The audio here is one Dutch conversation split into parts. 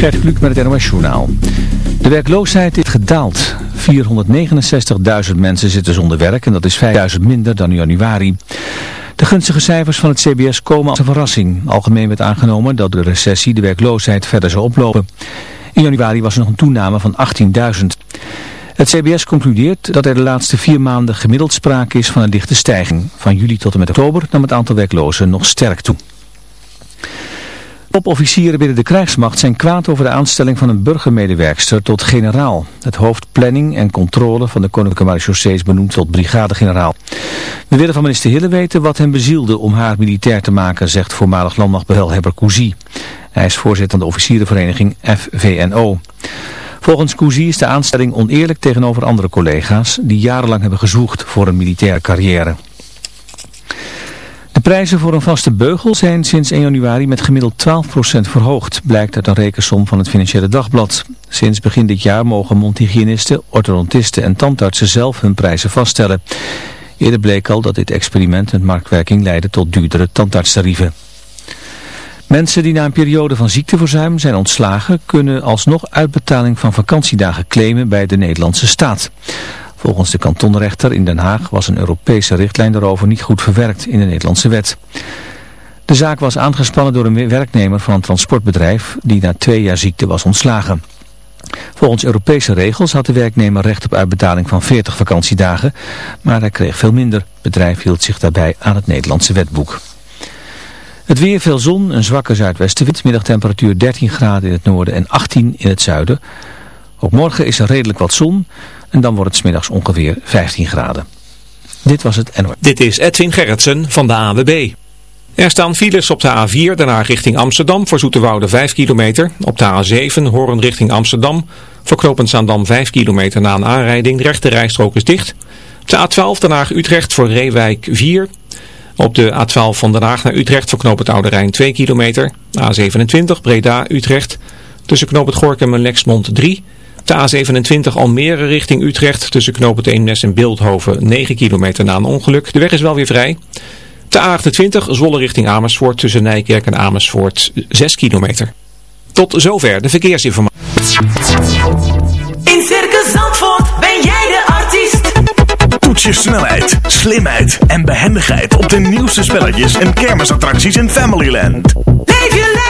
Gert Kluk met het NOS Journaal. De werkloosheid is gedaald. 469.000 mensen zitten zonder werk en dat is 5.000 minder dan in januari. De gunstige cijfers van het CBS komen als een verrassing. Algemeen werd aangenomen dat de recessie de werkloosheid verder zou oplopen. In januari was er nog een toename van 18.000. Het CBS concludeert dat er de laatste vier maanden gemiddeld sprake is van een lichte stijging. Van juli tot en met oktober nam het aantal werklozen nog sterk toe. Topofficieren binnen de krijgsmacht zijn kwaad over de aanstelling van een burgermedewerkster tot generaal. Het hoofd planning en controle van de Koninklijke Marechaussee is benoemd tot brigadegeneraal. We willen van minister Hille weten wat hem bezielde om haar militair te maken, zegt voormalig landmachtbevelhebber Cousy. Hij is voorzitter van de officierenvereniging FVNO. Volgens Cousy is de aanstelling oneerlijk tegenover andere collega's die jarenlang hebben gezocht voor een militaire carrière. De prijzen voor een vaste beugel zijn sinds 1 januari met gemiddeld 12% verhoogd, blijkt uit een rekensom van het Financiële Dagblad. Sinds begin dit jaar mogen mondhygiënisten, orthodontisten en tandartsen zelf hun prijzen vaststellen. Eerder bleek al dat dit experiment met marktwerking leidde tot duurdere tandartstarieven. Mensen die na een periode van ziekteverzuim zijn ontslagen kunnen alsnog uitbetaling van vakantiedagen claimen bij de Nederlandse staat. Volgens de kantonrechter in Den Haag was een Europese richtlijn daarover niet goed verwerkt in de Nederlandse wet. De zaak was aangespannen door een werknemer van een transportbedrijf die na twee jaar ziekte was ontslagen. Volgens Europese regels had de werknemer recht op uitbetaling van 40 vakantiedagen, maar hij kreeg veel minder. Het bedrijf hield zich daarbij aan het Nederlandse wetboek. Het weer veel zon, een zwakke zuidwestenwind, middagtemperatuur 13 graden in het noorden en 18 in het zuiden. Ook morgen is er redelijk wat zon en dan wordt het smiddags ongeveer 15 graden. Dit was het. Dit is Edwin Gerritsen van de AWB. Er staan files op de A4, daarna richting Amsterdam, voor Zoeterwoude 5 kilometer. Op de A7, Hoorn richting Amsterdam, voor Knopend Zaandam 5 kilometer na een aanrijding. De rechte rijstrook is dicht. Op de A12, daarna Utrecht voor Reewijk 4. Op de A12 van Den Haag naar Utrecht voor Knopend Oude Rijn 2 kilometer. A27, Breda, Utrecht, tussen Knopend Gorkum en Lexmond 3 de A27 Almere richting Utrecht tussen knooppunt Eemnes en Beeldhoven 9 kilometer na een ongeluk. De weg is wel weer vrij. De A28 Zwolle richting Amersfoort tussen Nijkerk en Amersfoort 6 kilometer. Tot zover de verkeersinformatie. In Circus Zandvoort ben jij de artiest. Toets je snelheid, slimheid en behendigheid op de nieuwste spelletjes en kermisattracties in Familyland. Leef je lekker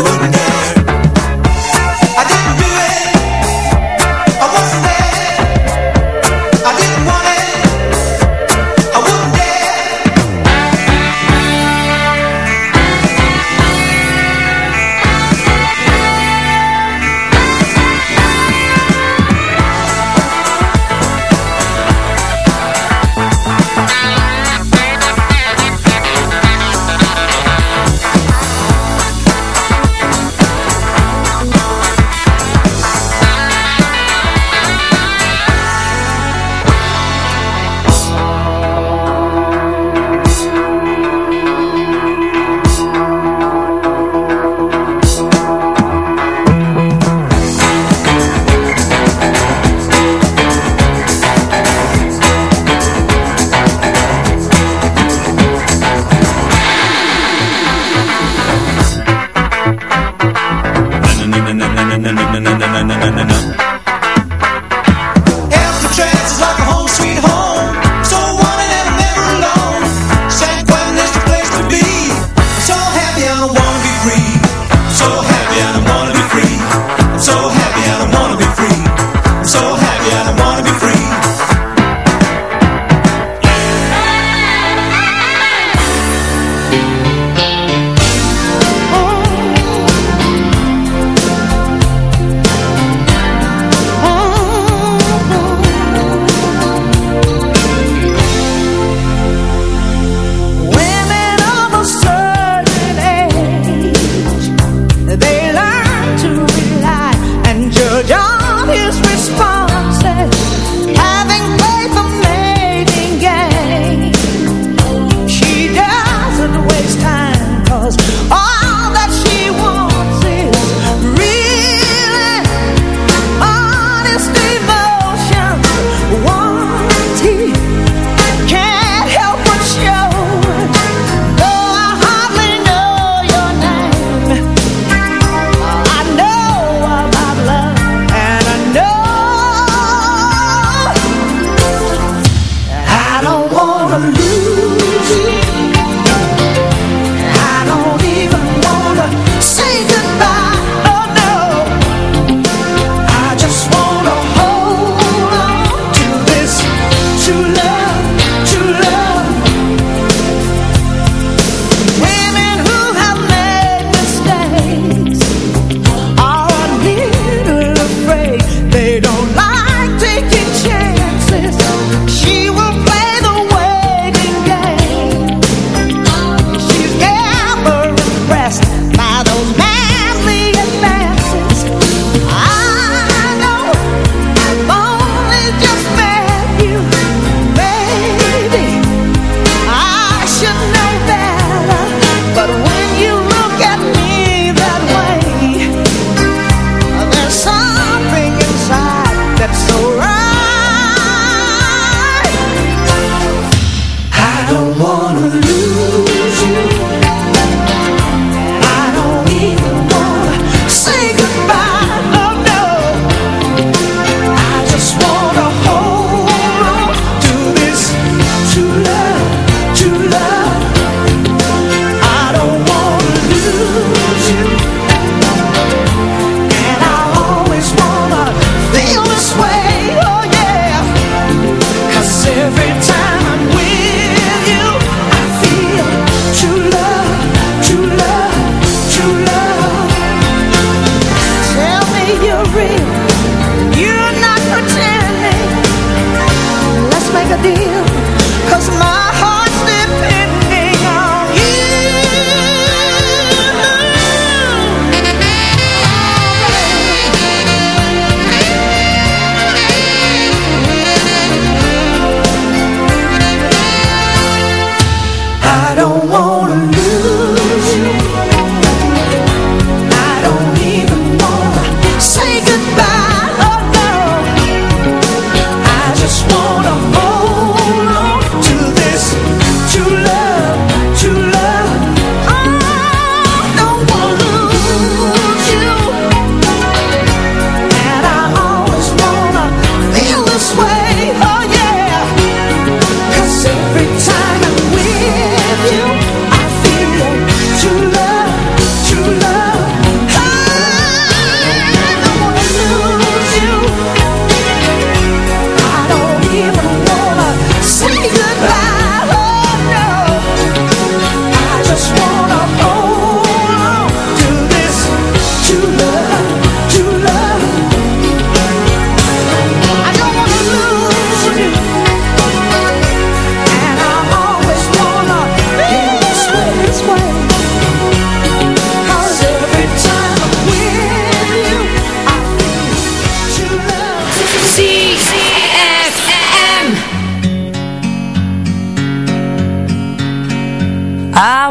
you and I.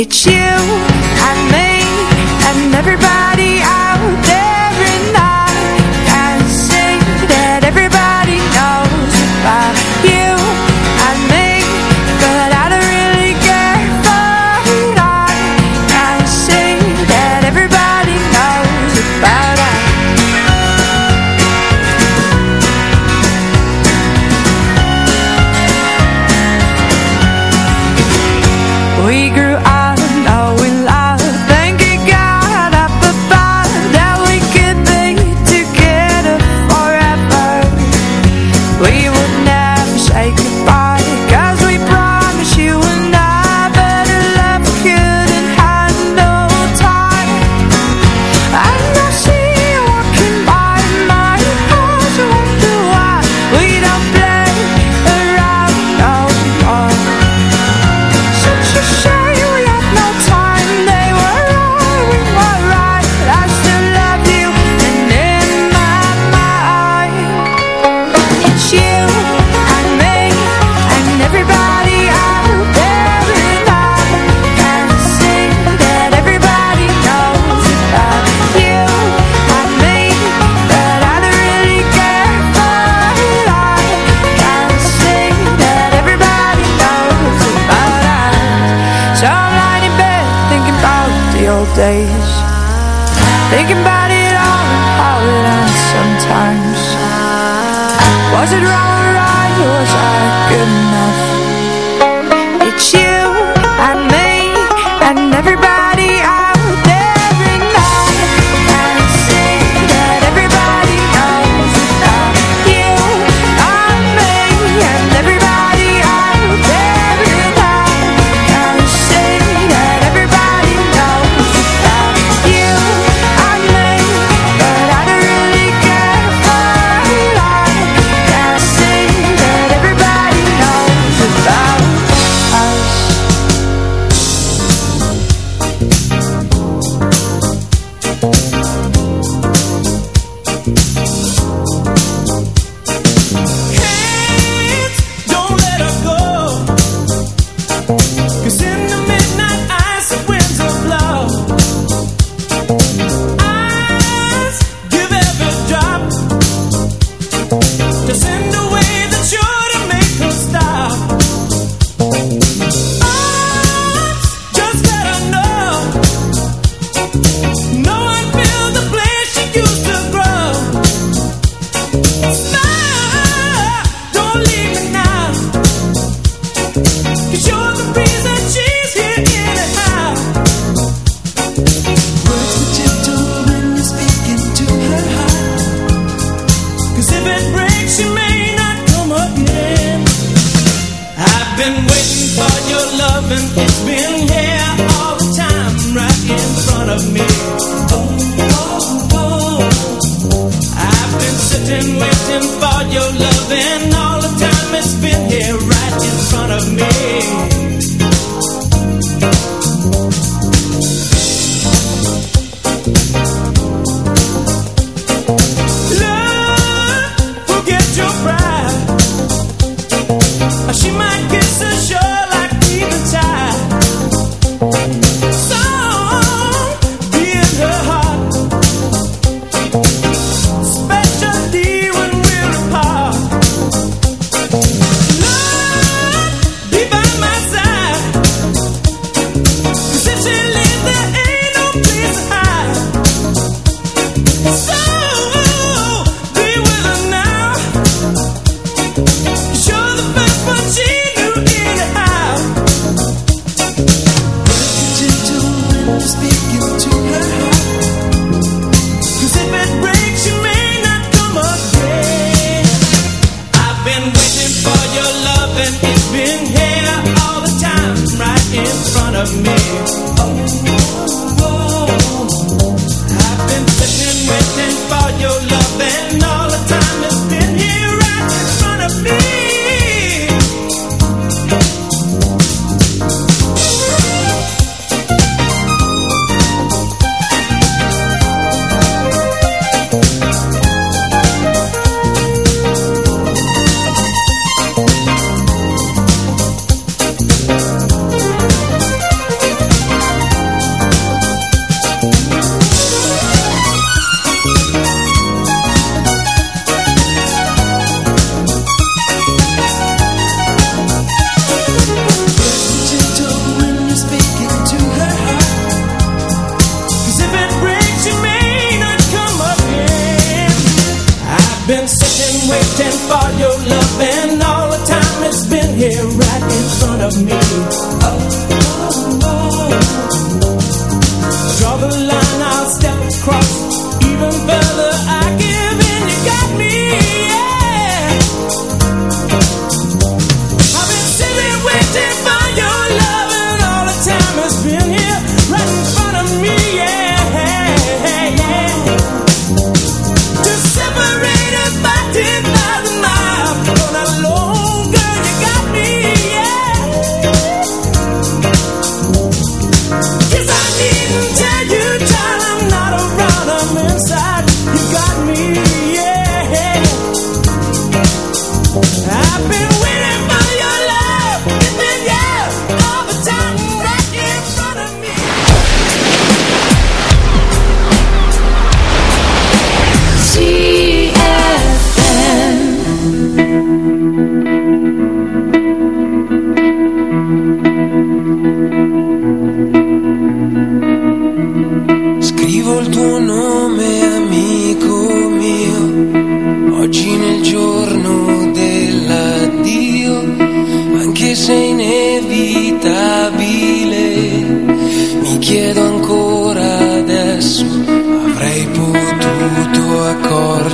It's you it right.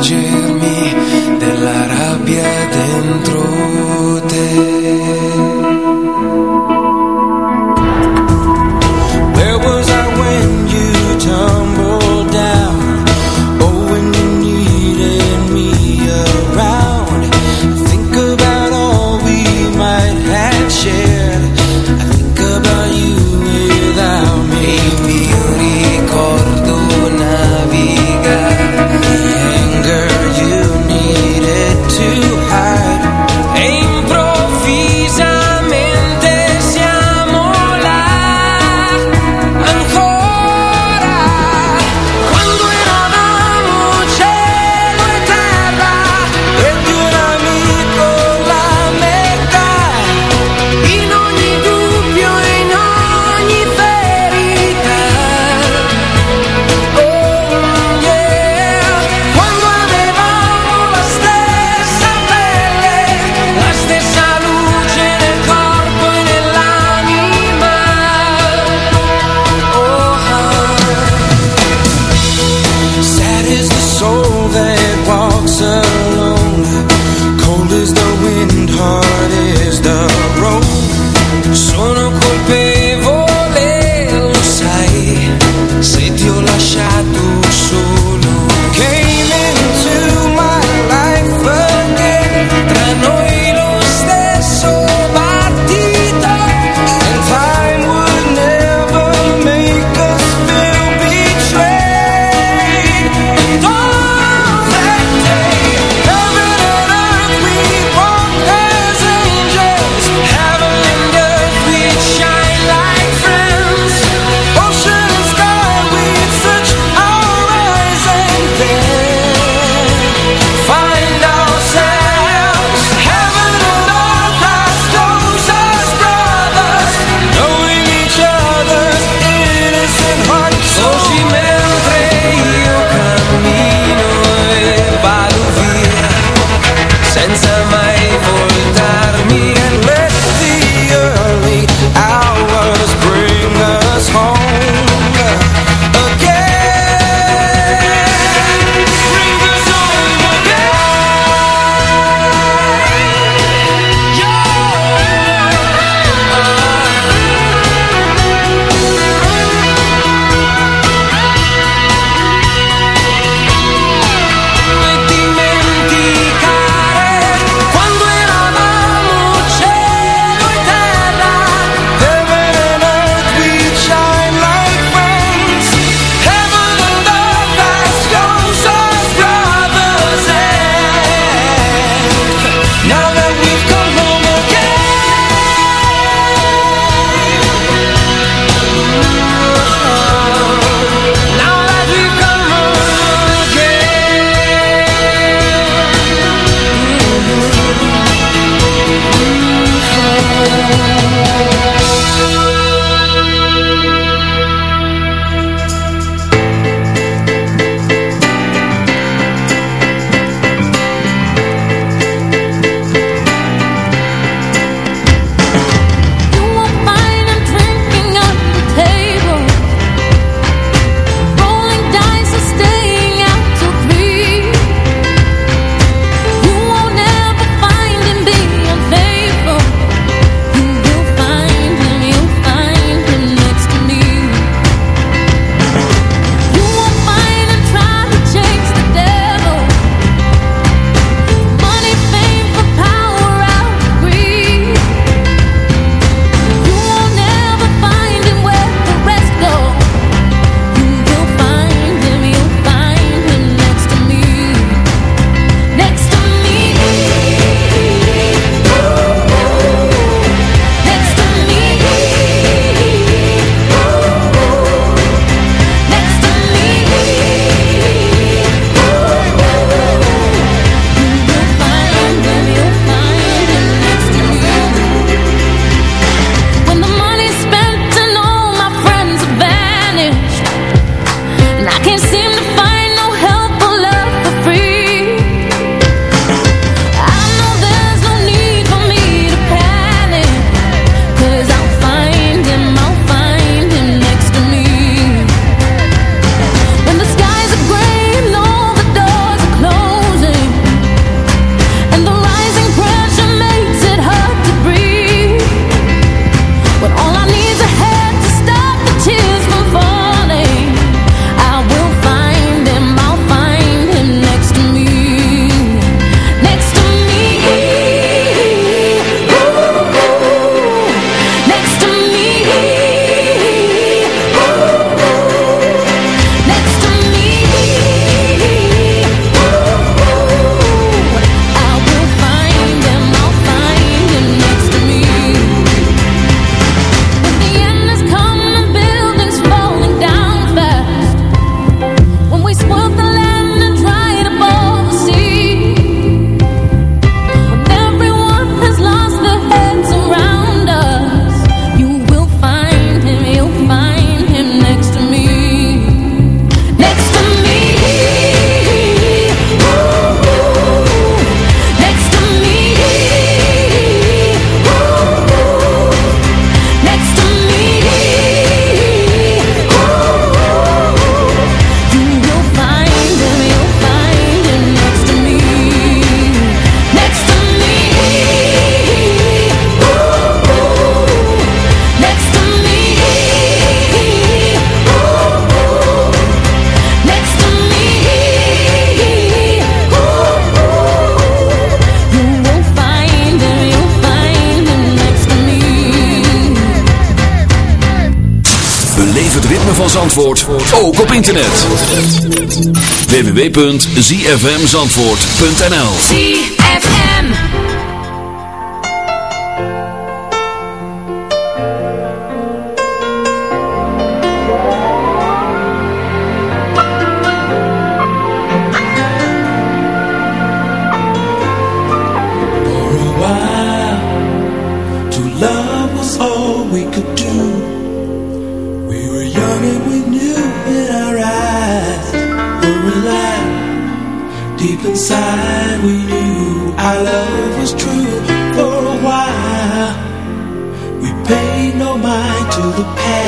tarde. www.zfmzandvoort.nl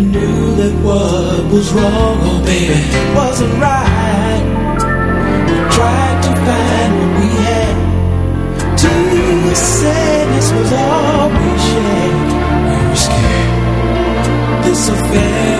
never knew that what was wrong, oh baby, wasn't right. We tried to find what we had. Till you said this was all we shared. We were scared. This affair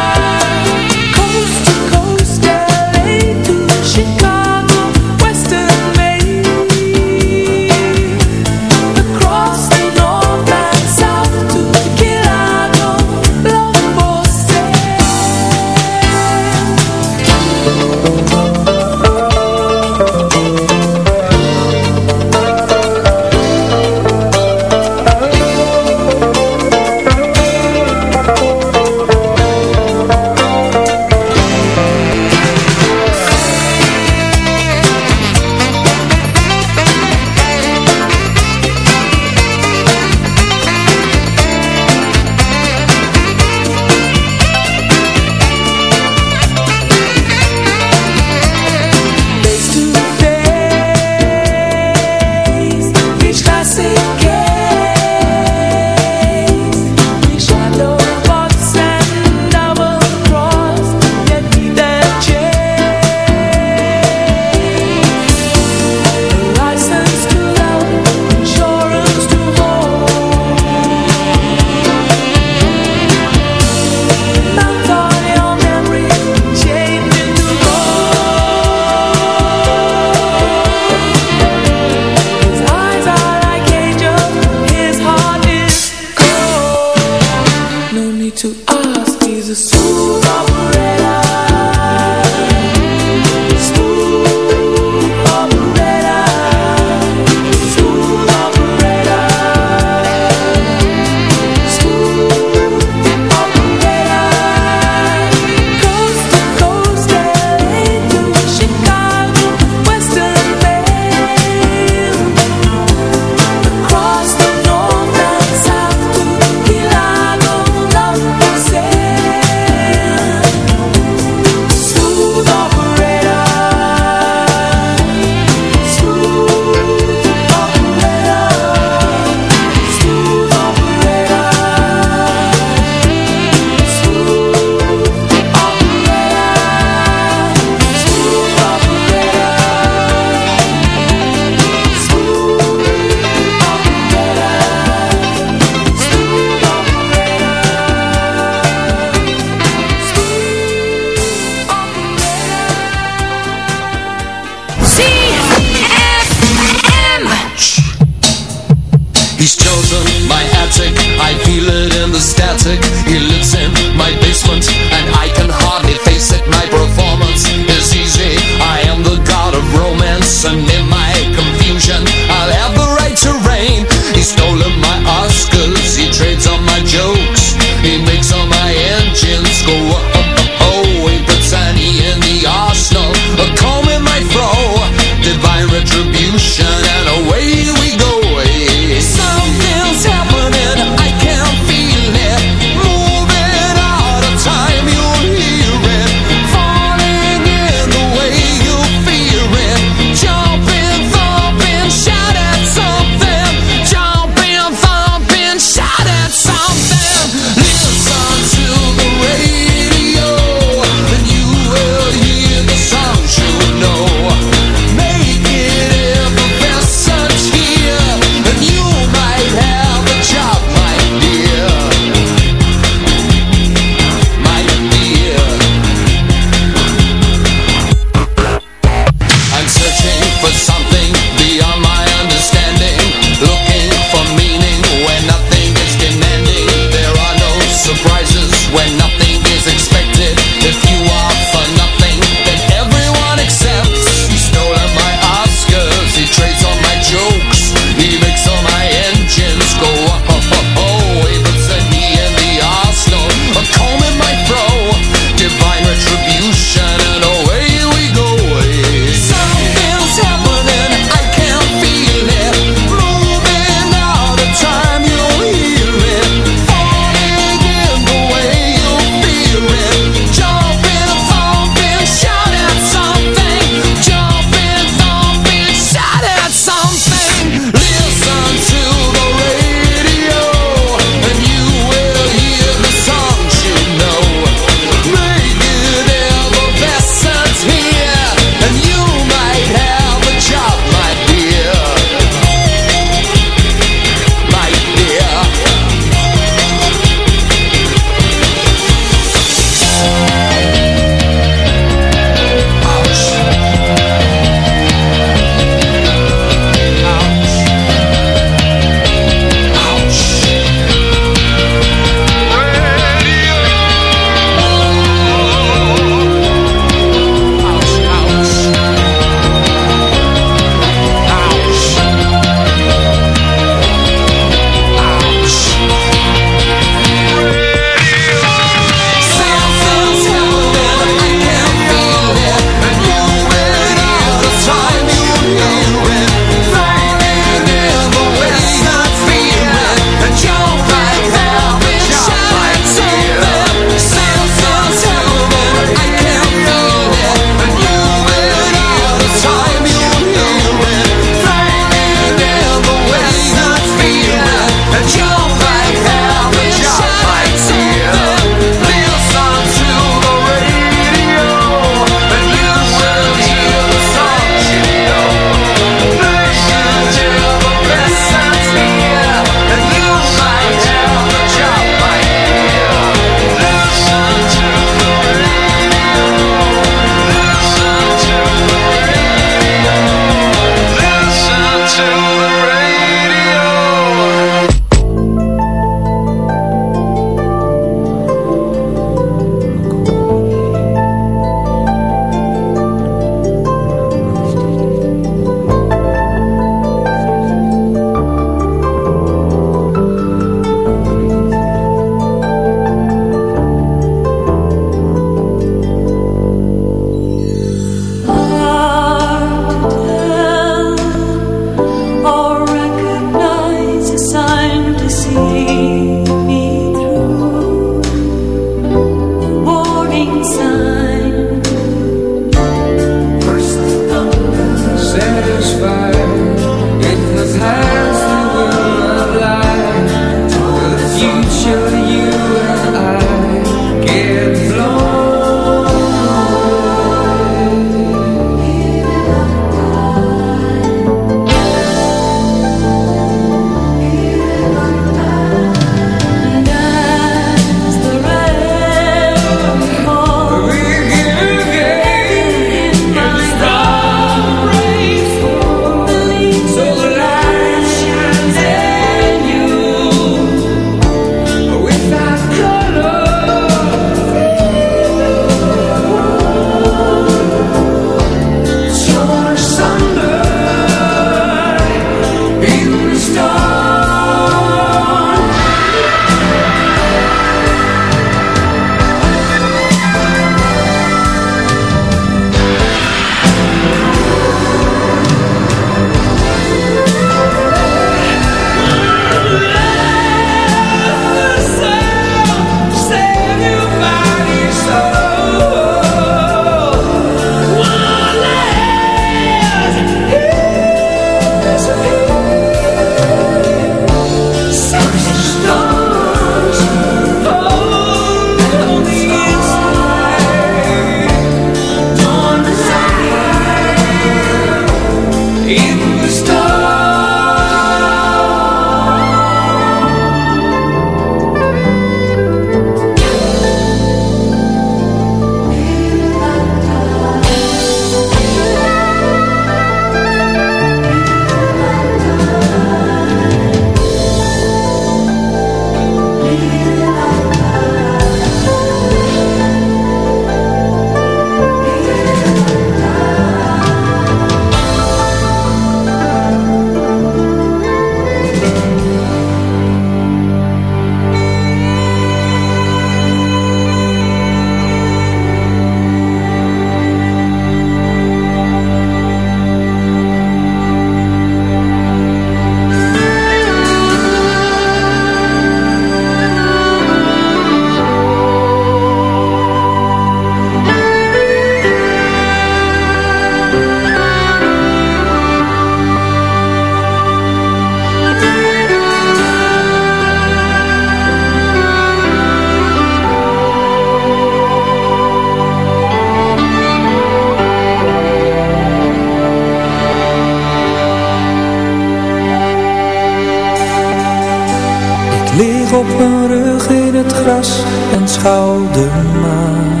op mijn rug in het gras en schouw de maan.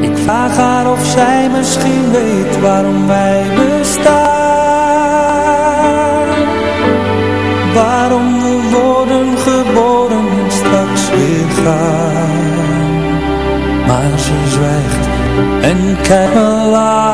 Ik vraag haar of zij misschien weet waarom wij bestaan. Waarom we worden geboren en straks weer gaan. Maar ze zwijgt en kijkt me lachend